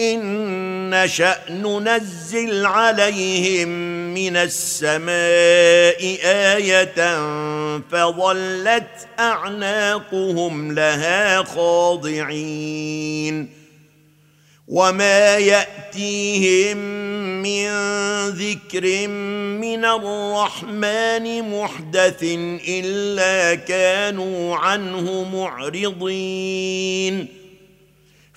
إن نشا ننزل عليهم من السماء آية فظلت أعناقهم لها خاضعين. وما يأتيهم من ذكر من الرحمن محدث إلا كانوا عنه معرضين.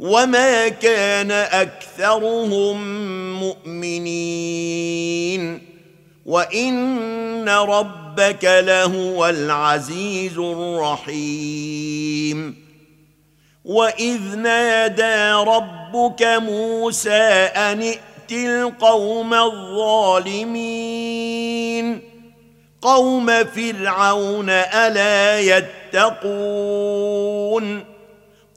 وما كان اكثرهم مؤمنين وان ربك لهو العزيز الرحيم واذ نادى ربك موسى ان ائت القوم الظالمين قوم فرعون الا يتقون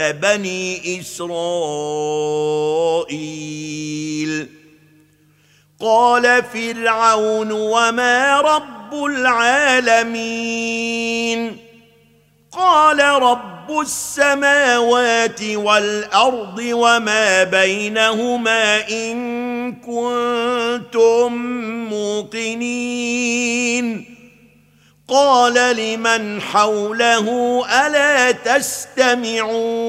بني إسرائيل. قال فرعون وما رب العالمين. قال رب السماوات والأرض وما بينهما إن كنتم موقنين. قال لمن حوله ألا تستمعون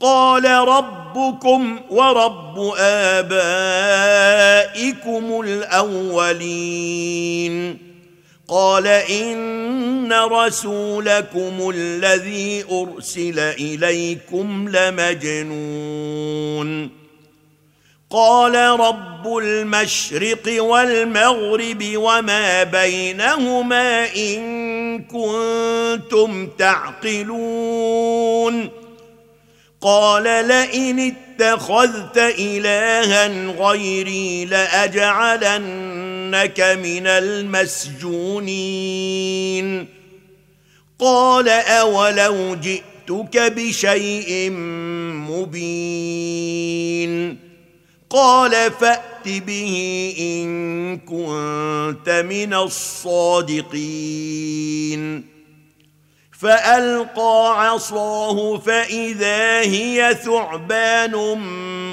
قال ربكم ورب آبائكم الأولين قال إن رسولكم الذي أرسل إليكم لمجنون قال رب المشرق والمغرب وما بينهما إن كنتم تعقلون. قال لئن اتخذت إلها غيري لأجعلنك من المسجونين. قال أولو جئتك بشيء مبين. قال فأت به إن كنت من الصادقين. فألقى عصاه فإذا هي ثعبان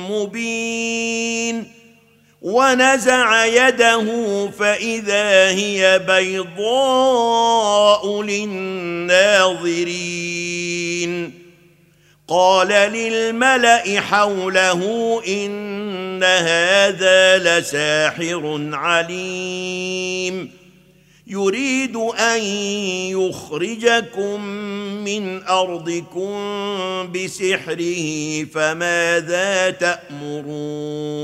مبين. ونزع يده فإذا هي بيضاء للناظرين. قال للملأ حوله إن هذا لساحر عليم يريد ان يخرجكم من ارضكم بسحره فماذا تامرون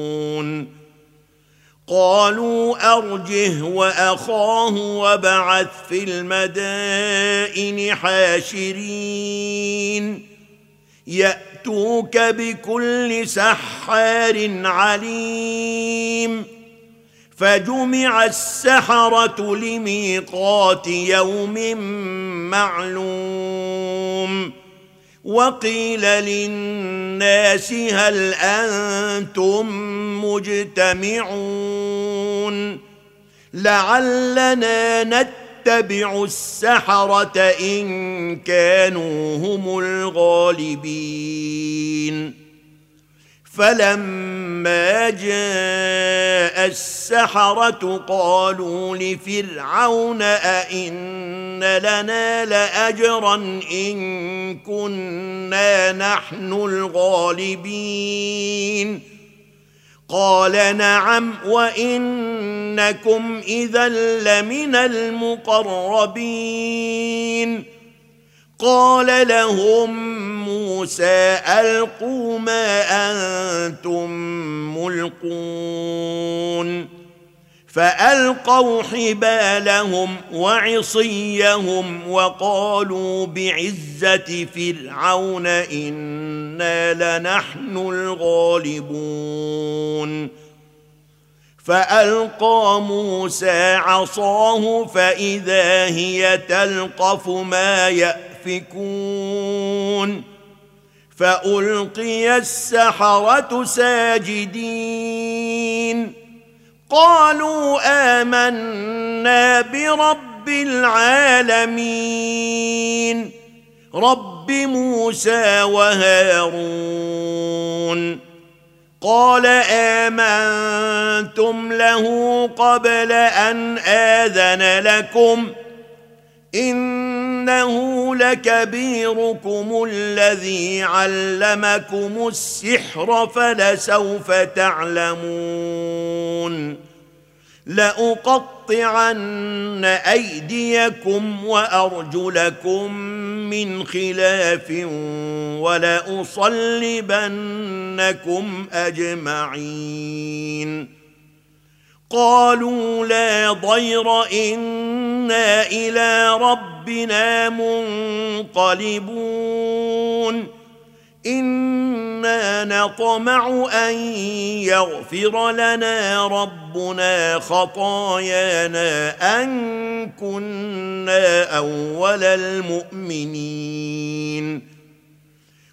قالوا ارجه واخاه وبعث في المدائن حاشرين يأتوك بكل سحار عليم. فجمع السحرة لميقات يوم معلوم. وقيل للناس هل أنتم مجتمعون؟ لعلنا نتبع السحرة إن كانوا هم الغالبين. فلما جاء السحرة قالوا لفرعون أئن لنا لأجرا إن كنا نحن الغالبين. قال نعم وإنكم إذا لمن المقربين. قال لهم موسى ألقوا ما أنتم ملقون. فألقوا حبالهم وعصيهم وقالوا بعزة فرعون إنا لنحن الغالبون. فألقى موسى عصاه فإذا هي تلقف ما يأفكون. فألقي السحرة ساجدين. قالوا آمنا برب العالمين. رب موسى وهارون. قال آمنتم له قبل أن آذن لكم. إنه لكبيركم الذي علمكم السحر فلسوف تعلمون. لأقطعن أيديكم وأرجلكم من خلاف ولأصلبنكم أجمعين. قالوا لا ضير إنا إلى ربنا منقلبون. إنا نطمع أن يغفر لنا ربنا خطايانا أن كنا أول المؤمنين.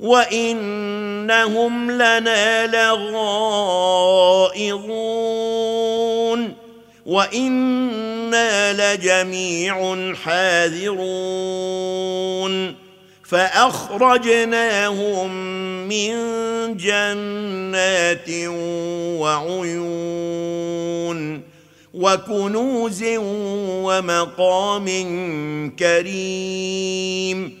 وانهم لنا لغائظون وأنا لجميع حاذرون فاخرجناهم من جنات وعيون وكنوز ومقام كريم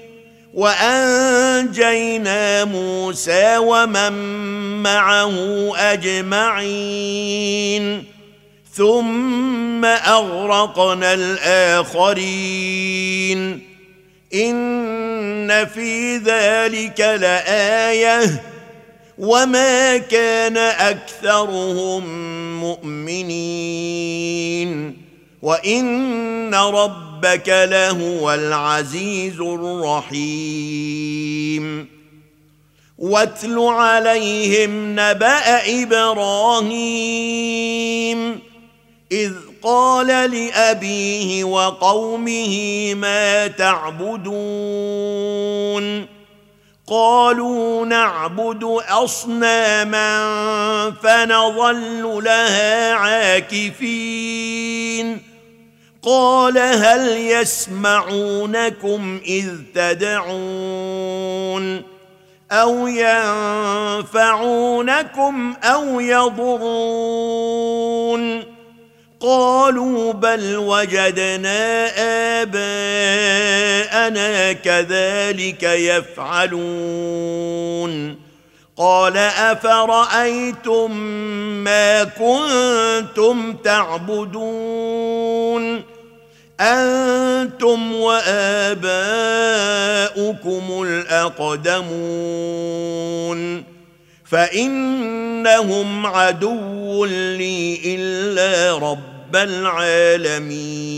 وأنجينا موسى ومن معه أجمعين. ثم أغرقنا الآخرين. إن في ذلك لآية. وما كان أكثرهم مؤمنين. وان ربك لهو العزيز الرحيم واتل عليهم نبا إبراهيم اذ قال لابيه وقومه ما تعبدون قالوا نعبد اصناما فنظل لها عاكفين قال هل يسمعونكم إذ تدعون أو ينفعونكم أو يضرون قالوا بل وجدنا آباءنا كذلك يفعلون قال أفرأيتم ما كنتم تعبدون أنتم وآباؤكم الأقدمون فإنهم عدو لي إلا رب رب العالمين.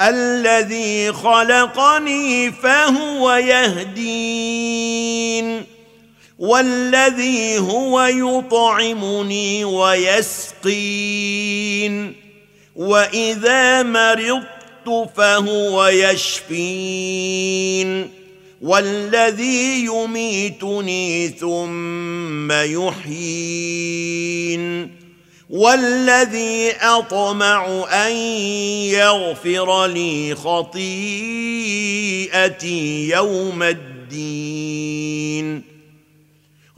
الذي خلقني فهو يهدين والذي هو يطعمني ويسقين. واذا مرضت فهو يشفين والذي يميتني ثم يحيين والذي اطمع ان يغفر لي خطيئتي يوم الدين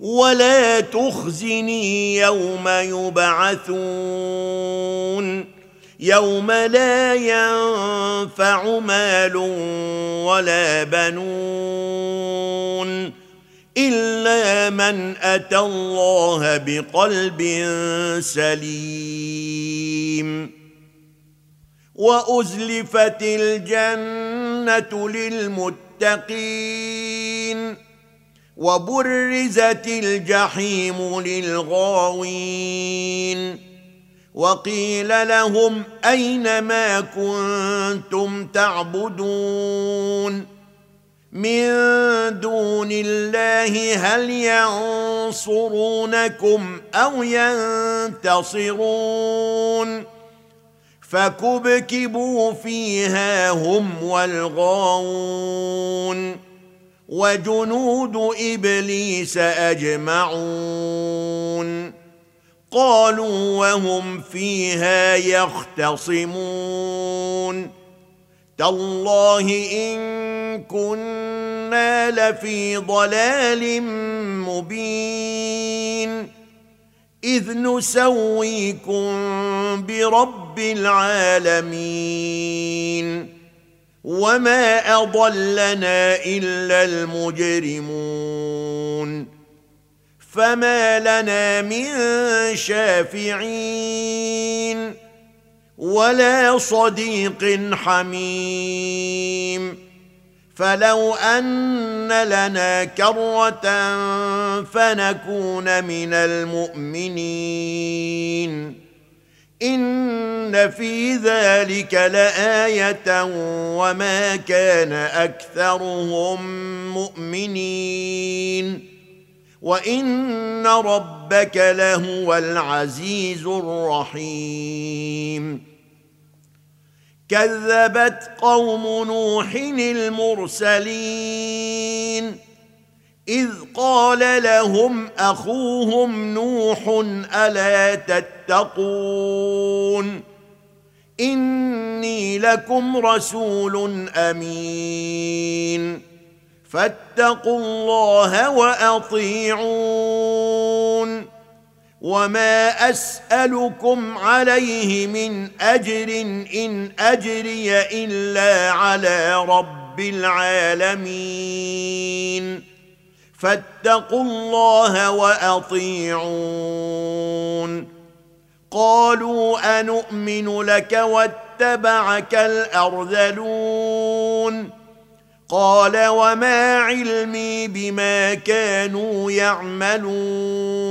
ولا تخزني يوم يبعثون. يوم لا ينفع مال ولا بنون. إلا من أتى الله بقلب سليم. وأزلفت الجنة للمتقين وبرزت الجحيم للغاوين وقيل لهم أين ما كنتم تعبدون من دون الله هل ينصرونكم أو ينتصرون فكبكبوا فيها هم والغاوون وجنود إبليس أجمعون قالوا وهم فيها يختصمون تالله إن كنا لفي ضلال مبين إذ نسويكم برب العالمين. وما أضلنا إلا المجرمون. فما لنا من شافعين ولا صديق حميم. فلو أن لنا كرة فنكون من المؤمنين. إن في ذلك لآية وما كان أكثرهم مؤمنين. وإن ربك لهو العزيز الرحيم. كذبت قوم نوح المرسلين. إذ قال لهم أخوهم نوح ألا تتقون؟ إني لكم رسول أمين. فاتقوا الله وأطيعون. وما اسالكم عليه من اجر ان اجري الا على رب العالمين فاتقوا الله واطيعون قالوا انومن لك واتبعك الارذلون قال وما علمي بما كانوا يعملون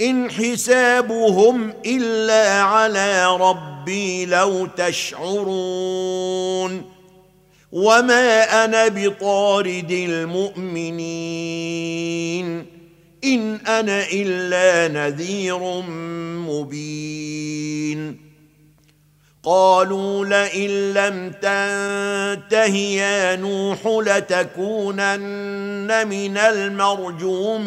إن حسابهم إلا على ربي لو تشعرون وما أنا بطارد المؤمنين إن أنا إلا نذير مبين قالوا لئن لم تنته يا نوح لتكونن من المرجومين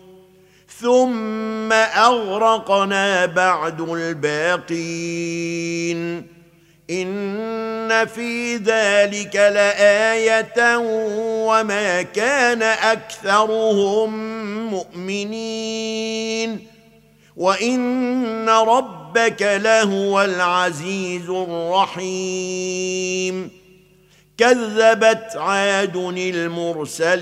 ثم أغرقنا بعد الباقين. إن في ذلك لآية وما كان أكثرهم مؤمنين. وإن ربك لهو العزيز الرحيم. كذبت عاد المرسلين.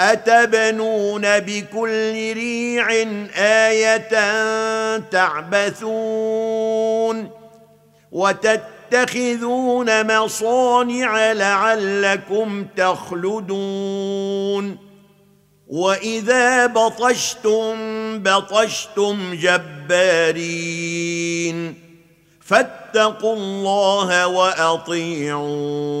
أتبنون بكل ريع آية تعبثون وتتخذون مصانع لعلكم تخلدون وإذا بطشتم بطشتم جبارين فاتقوا الله وأطيعون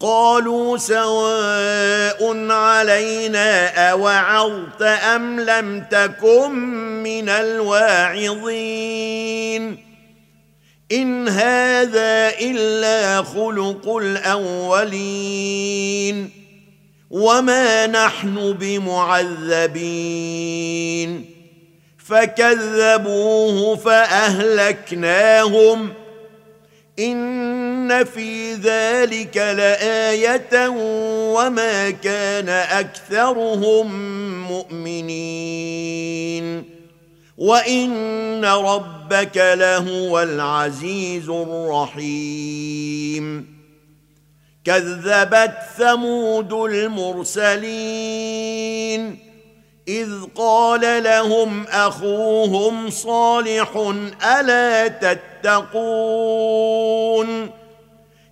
قالوا سواء علينا أوعظت أم لم تكن من الواعظين. إن هذا إلا خلق الأولين. وما نحن بمعذبين. فكذبوه فأهلكناهم. ان في ذلك لآية وما كان أكثرهم مؤمنين. وإن ربك لهو العزيز الرحيم. كذبت ثمود المرسلين. إذ قال لهم أخوهم صالح ألا تتقون؟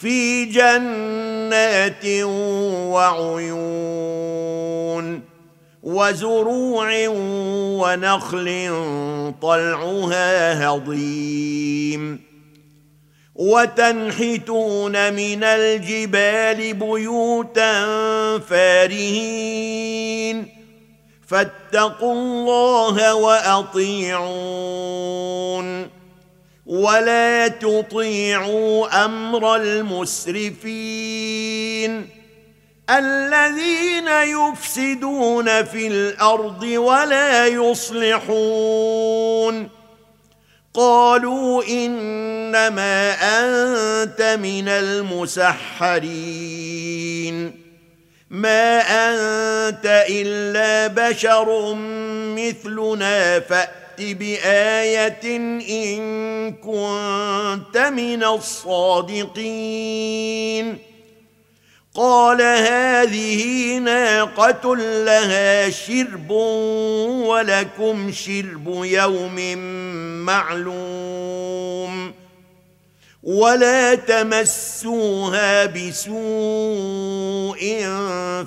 في جنات وعيون وزروع ونخل طلعها هضيم وتنحتون من الجبال بيوتا فارهين فاتقوا الله وأطيعون ولا تطيعوا أمر المسرفين الذين يفسدون في الأرض ولا يصلحون قالوا إنما أنت من المسحرين ما أنت إلا بشر مثلنا فات بآية إن كنت من الصادقين. قال هذه ناقة لها شرب ولكم شرب يوم معلوم. ولا تمسوها بسوء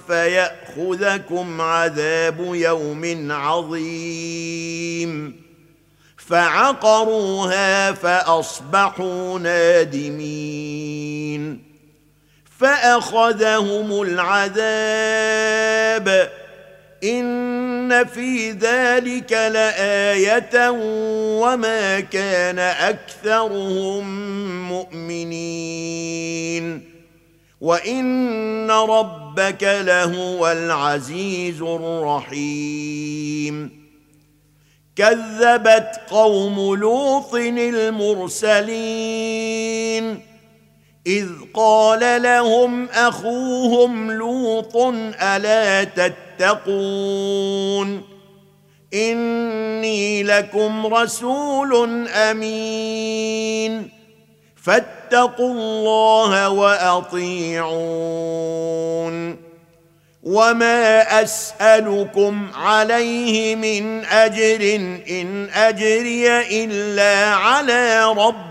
فيأخذكم عذاب يوم عظيم. فعقروها فأصبحوا نادمين. فأخذهم العذاب. ان في ذلك لايه وما كان اكثرهم مؤمنين وان ربك لهو العزيز الرحيم كذبت قوم لوط المرسلين إذ قال لهم أخوهم لوط ألا تتقون إني لكم رسول أمين فاتقوا الله وأطيعون وما أسألكم عليه من أجر إن أجري إلا على رب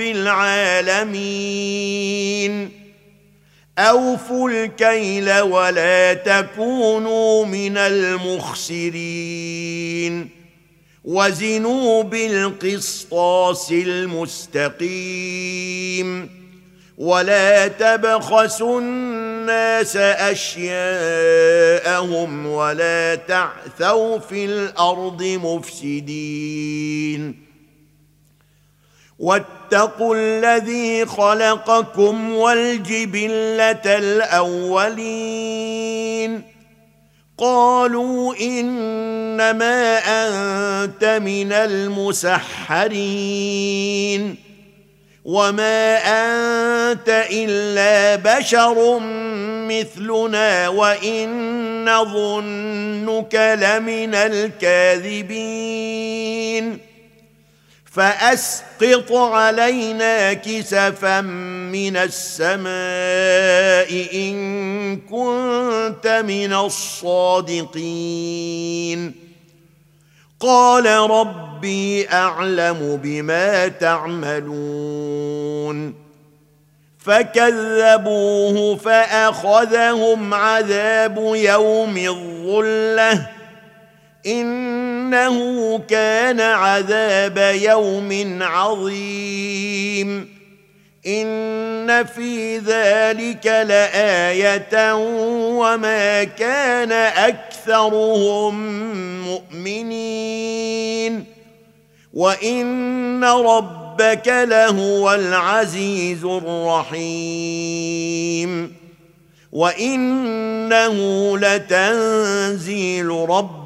العالمين. اوفوا الكيل ولا تكونوا من المخسرين. وزنوا بالقسطاس المستقيم. ولا تبخسوا الناس اشياءهم ولا تعثوا في الأرض مفسدين. واتقوا الذي خلقكم والجبلة الأولين. قالوا إنما أنت من المسحرين. وما أنت إلا بشر مثلنا وإن نظنك لمن الكاذبين. فأسقط علينا كسفا من السماء إن كنت من الصادقين. قال ربي أعلم بما تعملون. فكذبوه فأخذهم عذاب يوم الظلة. إنه كان عذاب يوم عظيم. إن في ذلك لآية وما كان أكثرهم مؤمنين. وإن ربك لهو العزيز الرحيم. وإنه لتنزيل رب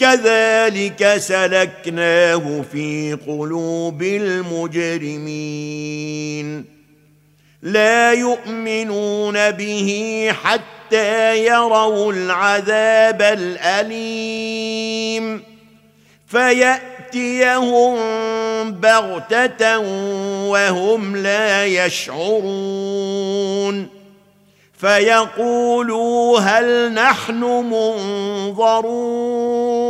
كذلك سلكناه في قلوب المجرمين. لا يؤمنون به حتى يروا العذاب الأليم. فيأتيهم بغتة وهم لا يشعرون. فيقولوا هل نحن منظرون.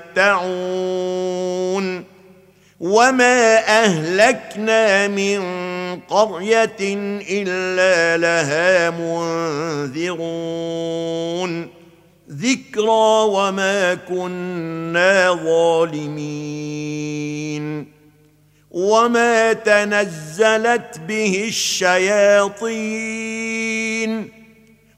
وما أهلكنا من قرية إلا لها منذرون ذكرى وما كنا ظالمين وما تنزلت به الشياطين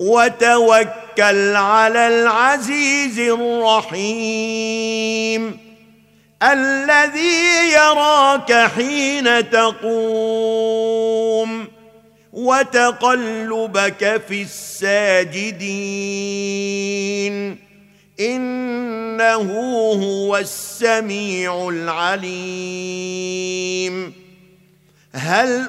وتوكل على العزيز الرحيم الذي يراك حين تقوم وتقلبك في الساجدين إنه هو السميع العليم هل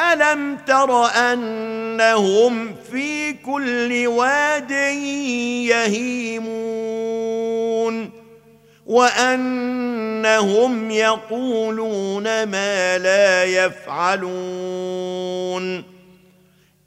ألم تر أنهم في كل واد يهيمون وأنهم يقولون ما لا يفعلون